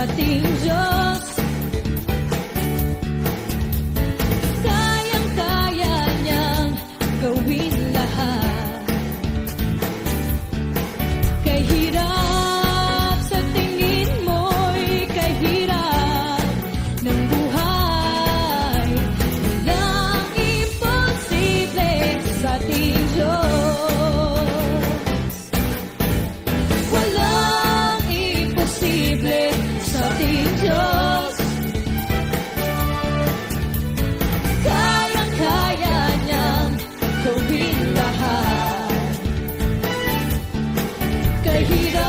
a ti. be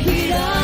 it up.